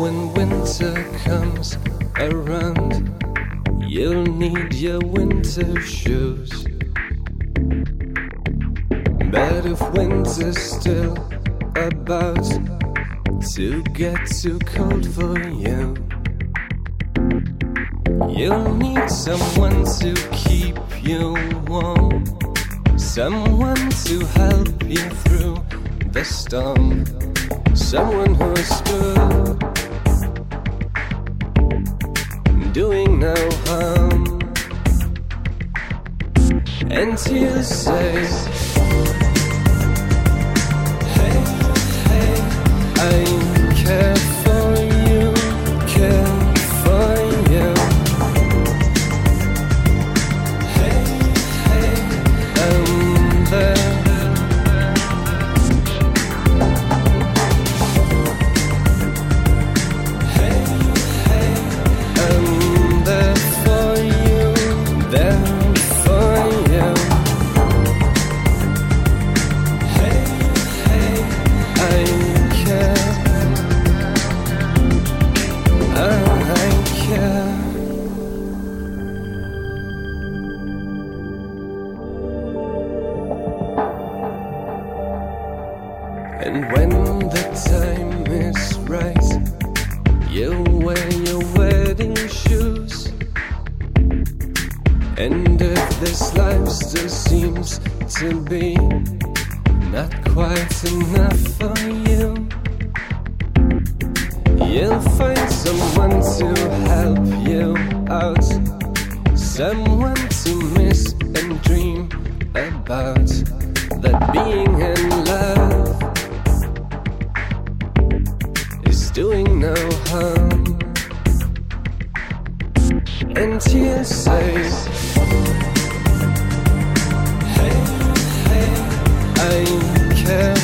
when winter comes around, you'll need your winter shoes. But if winter's still about to get too cold for you, you'll need someone to keep you warm, someone to help you through the storm, someone who's good, doing no harm. And you say, be not quite enough for you, you'll find someone to help you out, someone to miss and dream about. That being in love is doing no harm. And you say, I care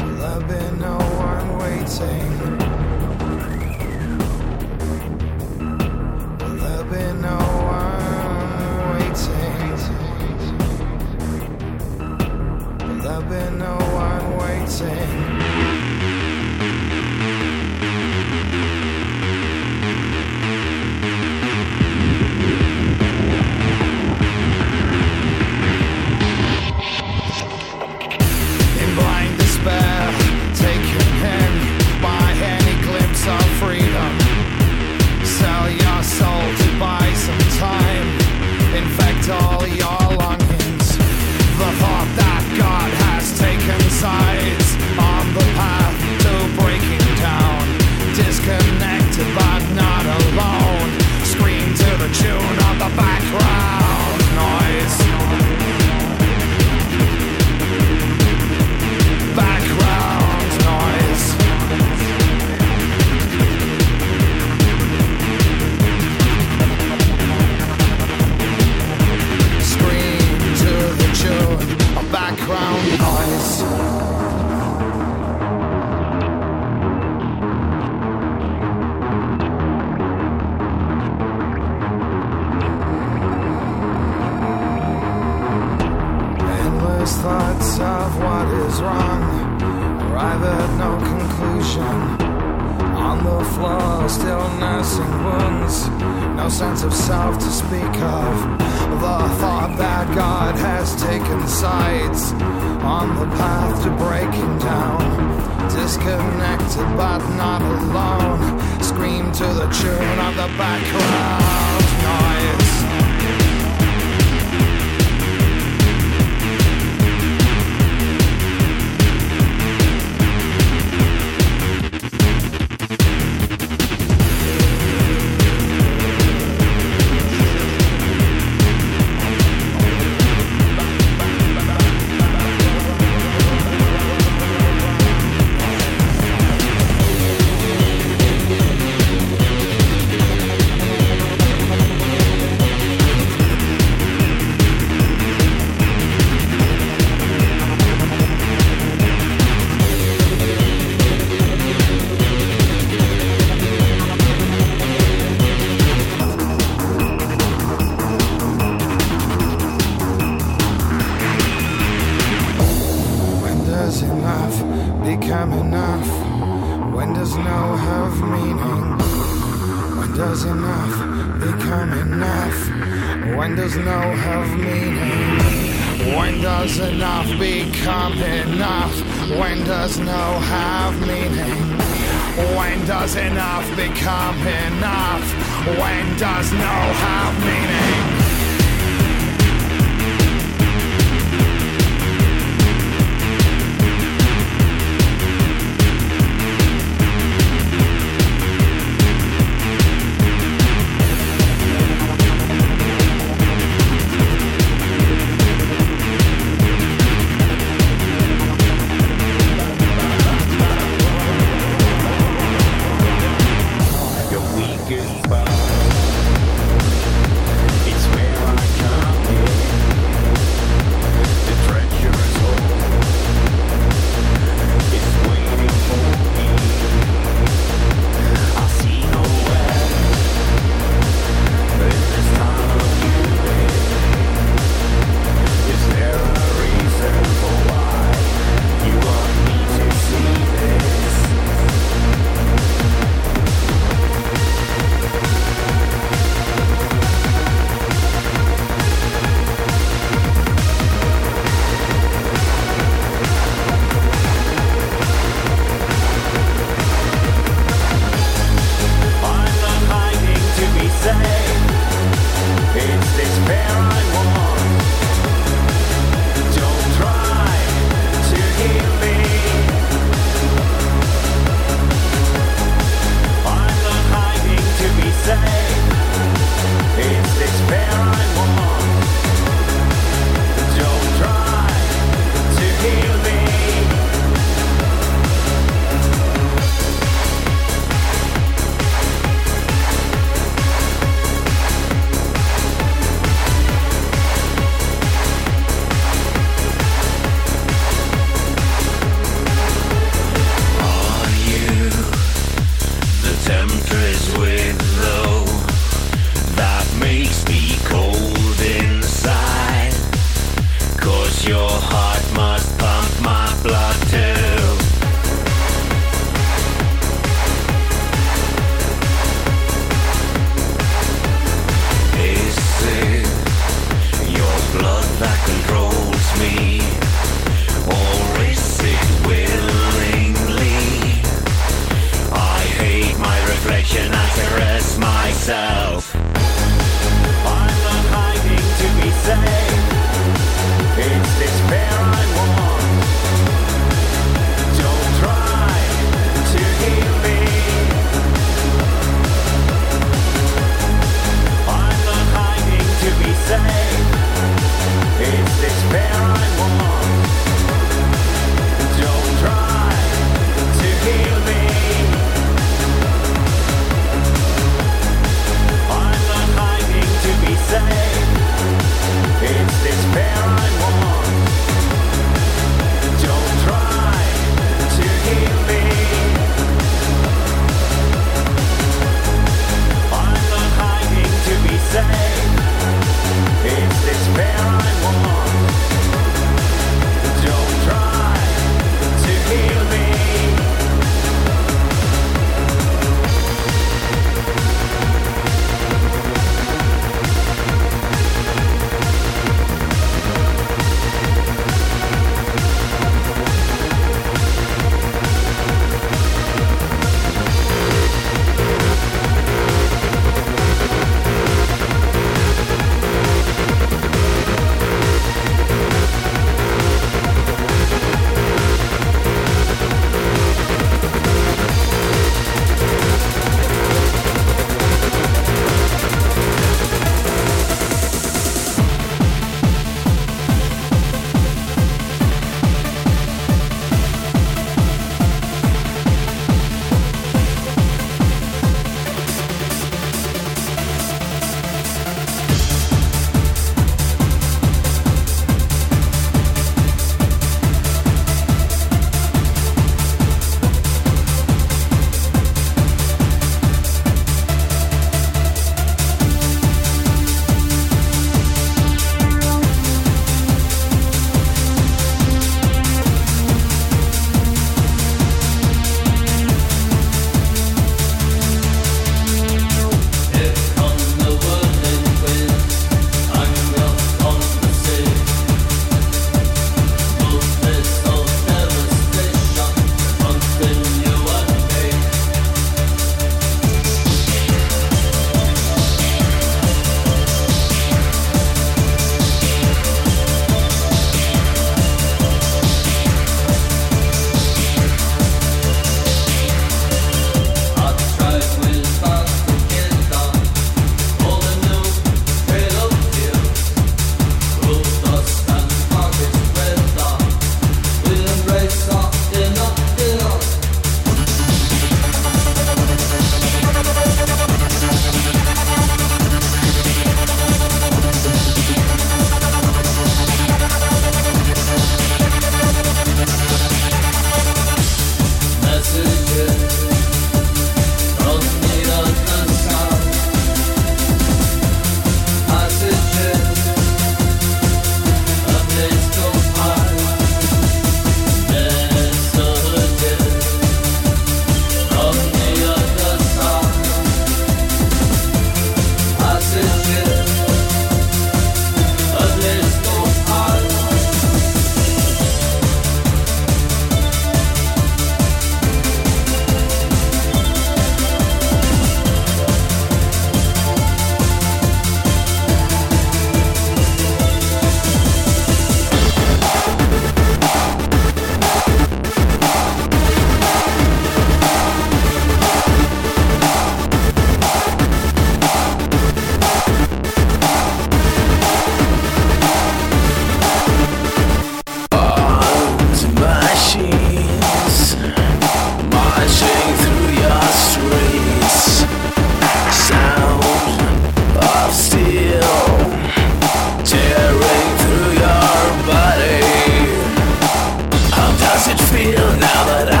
feel now that I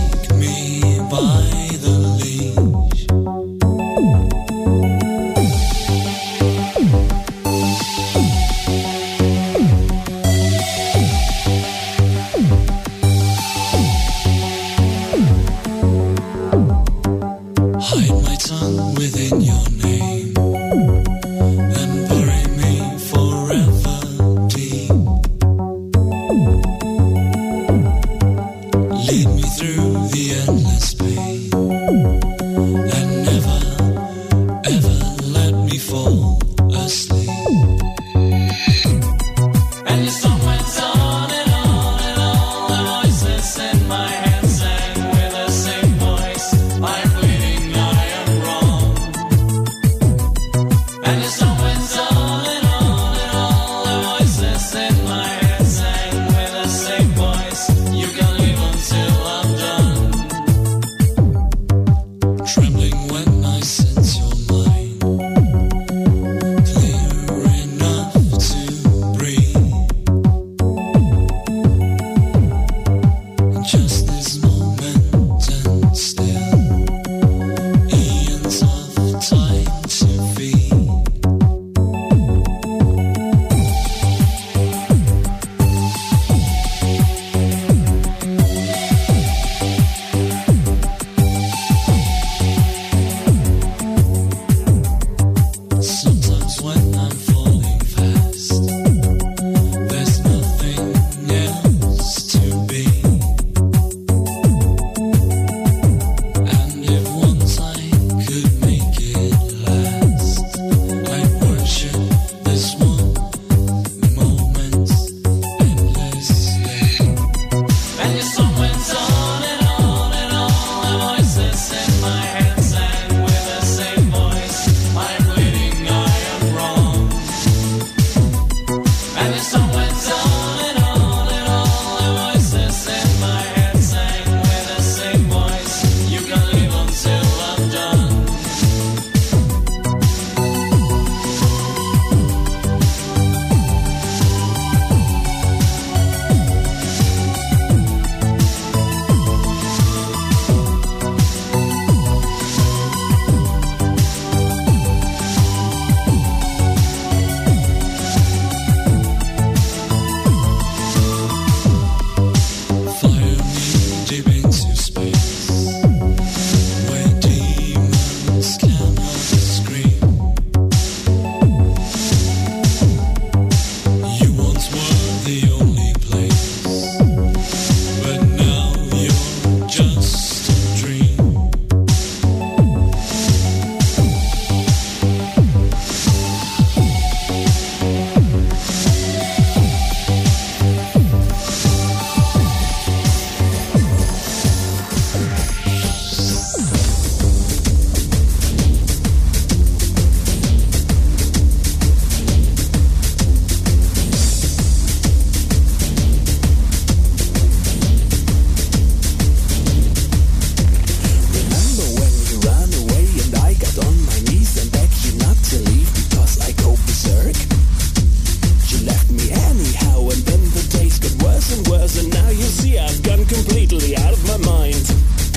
Take me by the and worse, and now you see I've gone completely out of my mind.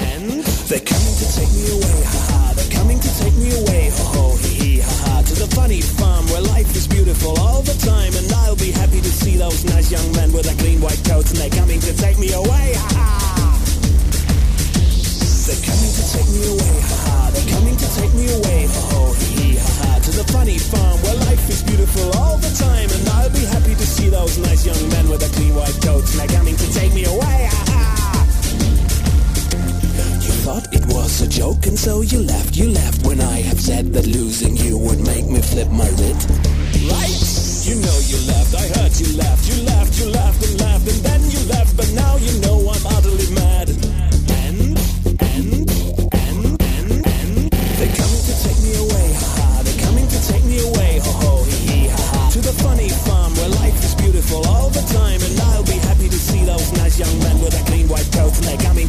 And they're coming to take me away, haha. They're coming to take me away, ho ho, hee hee, haha. To the funny farm where life is beautiful all the time, and I'll be happy to see those nice young men with their clean white coats, and they're coming to take me away, haha. They're coming to take me away, haha. They're coming to take me away, ho ho hee haha. To the funny farm where life is beautiful all the time, and I'll be happy to see those nice young men with their clean white coats. They're coming to take me away, haha. You thought it was a joke, and so you left, you left. when I have said that losing you would make me flip my lid, right? You know you left. I heard you left, you left, you left and left, and then you left, but now you know I'm up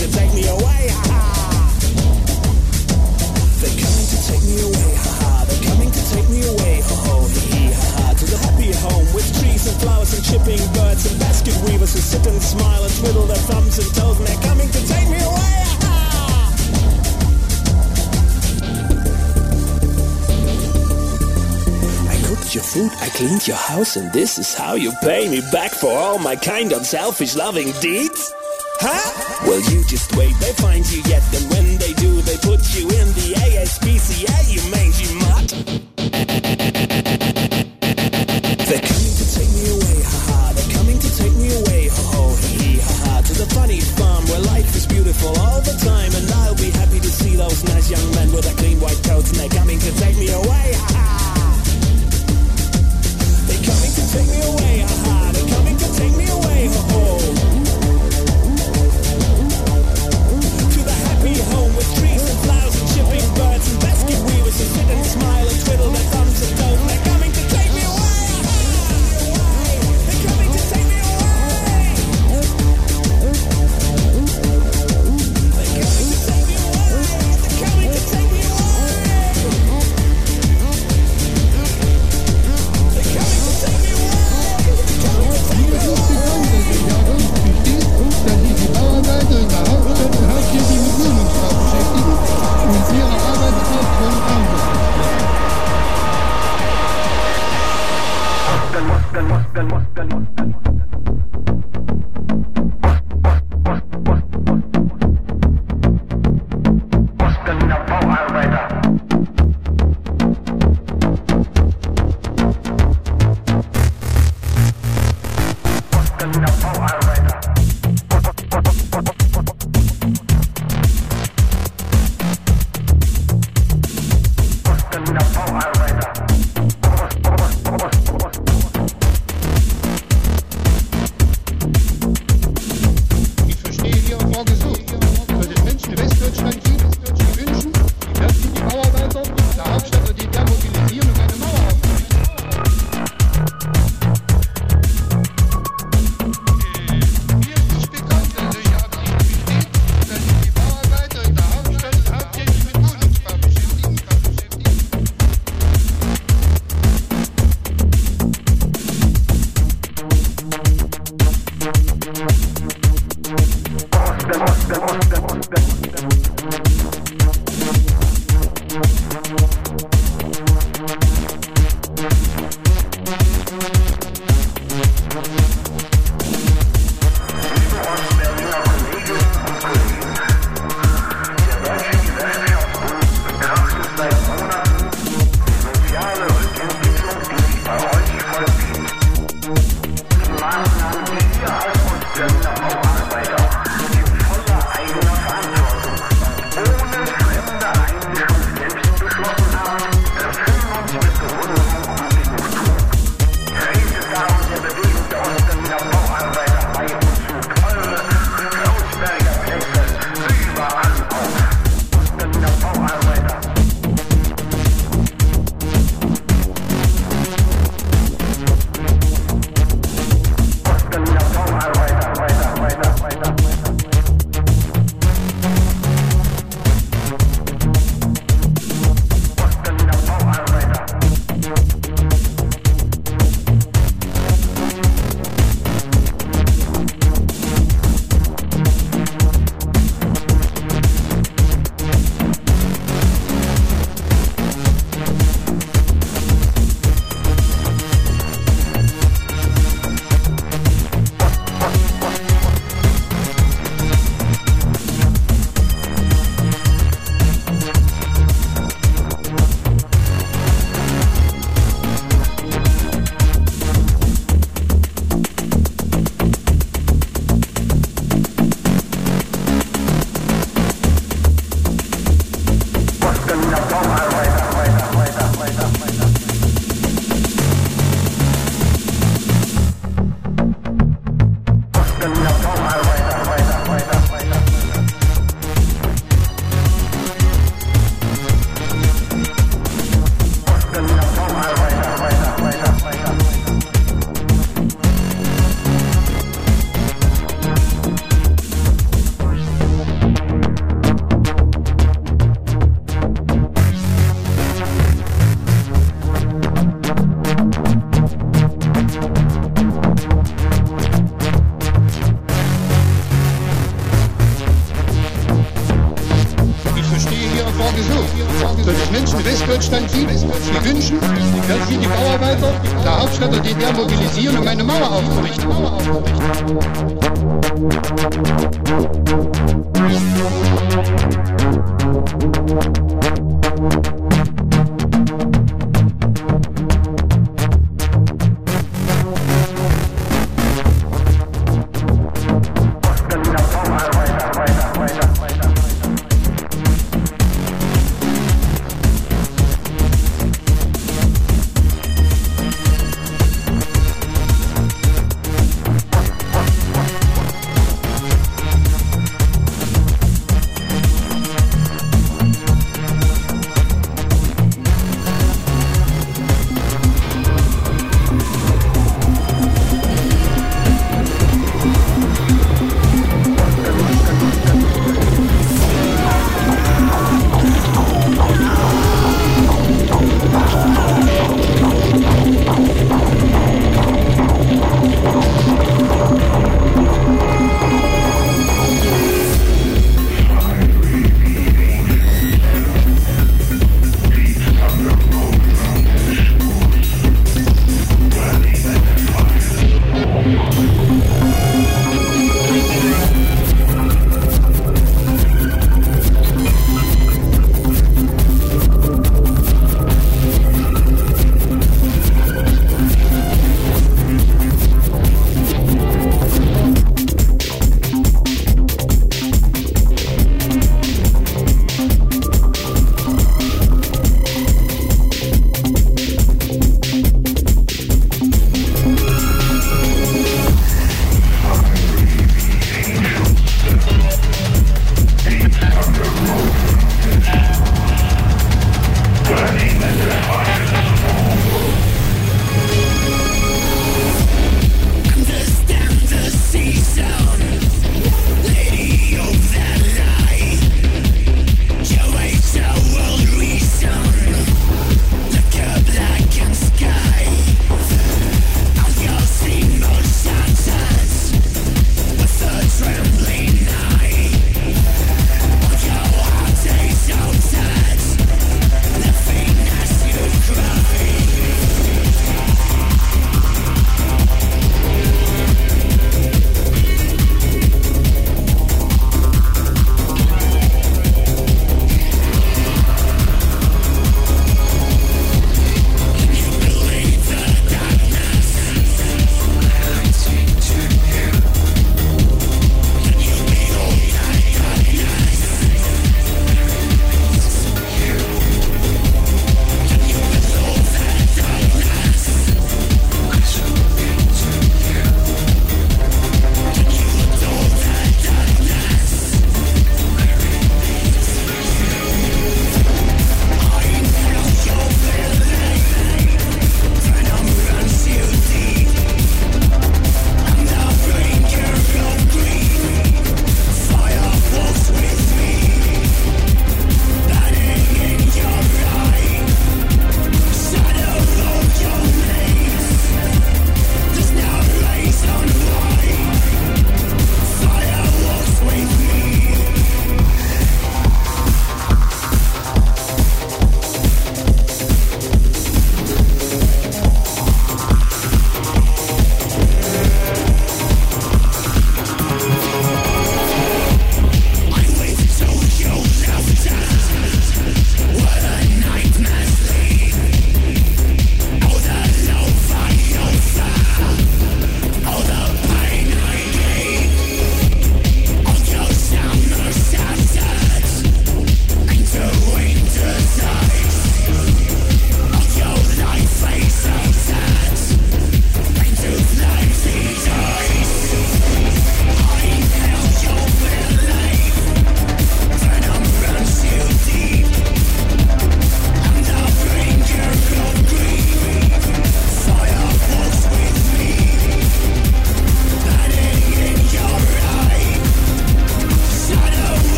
to take me away, They're coming to take me away, They're coming to take me away, ho To the happy home with trees and flowers and birds and basket weavers who sit and smile and twiddle their thumbs and they're coming to take me away, your food, I cleaned your house, and this is how you pay me back for all my kind, unselfish, loving deeds? Huh? Well, you just wait, they find you yet, and when they do, they put you in the ASPCA, you mangy mutt. They're coming to take me away, haha, they're coming to take me away, ho ho, hee hee, haha, to the funny farm where life is beautiful all the time, and I'll be happy to see those nice young men with their clean white coats, and they're coming to take me away,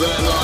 that